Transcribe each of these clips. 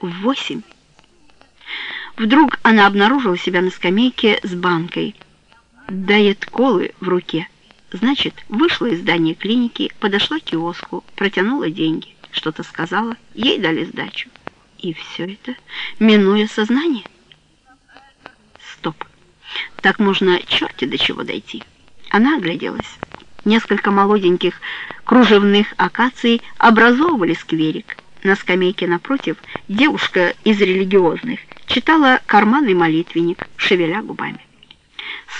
в восемь. Вдруг она обнаружила себя на скамейке с банкой. Дает колы в руке. Значит, вышла из здания клиники, подошла к киоску, протянула деньги, что-то сказала, ей дали сдачу. И все это, минуя сознание. Стоп. Так можно черти до чего дойти. Она огляделась. Несколько молоденьких кружевных акаций образовывали скверик. На скамейке напротив девушка из религиозных читала карманный молитвенник, шевеля губами.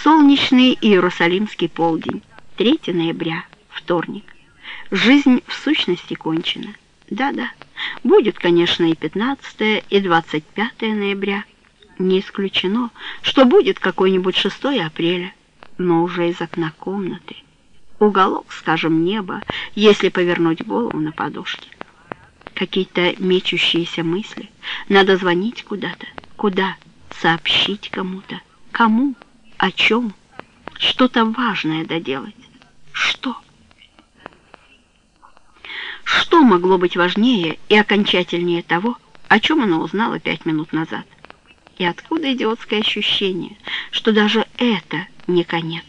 Солнечный Иерусалимский полдень, 3 ноября, вторник. Жизнь в сущности кончена. Да-да, будет, конечно, и 15 и 25 ноября. Не исключено, что будет какой-нибудь 6 апреля, но уже из окна комнаты. Уголок, скажем, неба, если повернуть голову на подушке. Какие-то мечущиеся мысли. Надо звонить куда-то. Куда? Сообщить кому-то. Кому? О чем? Что-то важное доделать. Что? Что могло быть важнее и окончательнее того, о чем она узнала пять минут назад? И откуда идиотское ощущение, что даже это не конец?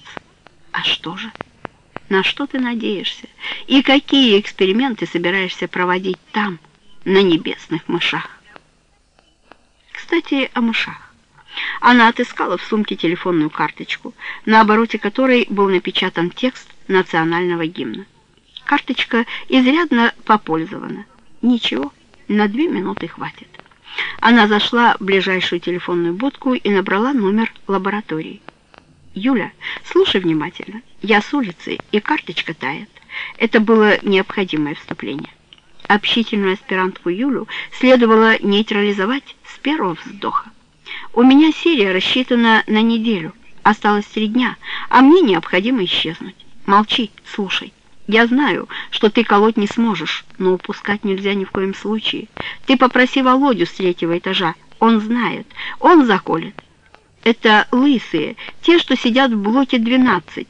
А что же? На что ты надеешься? И какие эксперименты собираешься проводить там, на небесных мышах? Кстати, о мышах. Она отыскала в сумке телефонную карточку, на обороте которой был напечатан текст национального гимна. Карточка изрядно попользована. Ничего, на две минуты хватит. Она зашла в ближайшую телефонную будку и набрала номер лаборатории. «Юля, слушай внимательно. Я с улицы, и карточка тает». Это было необходимое вступление. Общительную аспирантку Юлю следовало нейтрализовать с первого вздоха. «У меня серия рассчитана на неделю. Осталось три дня, а мне необходимо исчезнуть. Молчи, слушай». Я знаю, что ты колоть не сможешь, но упускать нельзя ни в коем случае. Ты попроси Володю с третьего этажа. Он знает. Он заколет. Это лысые, те, что сидят в блоке 12.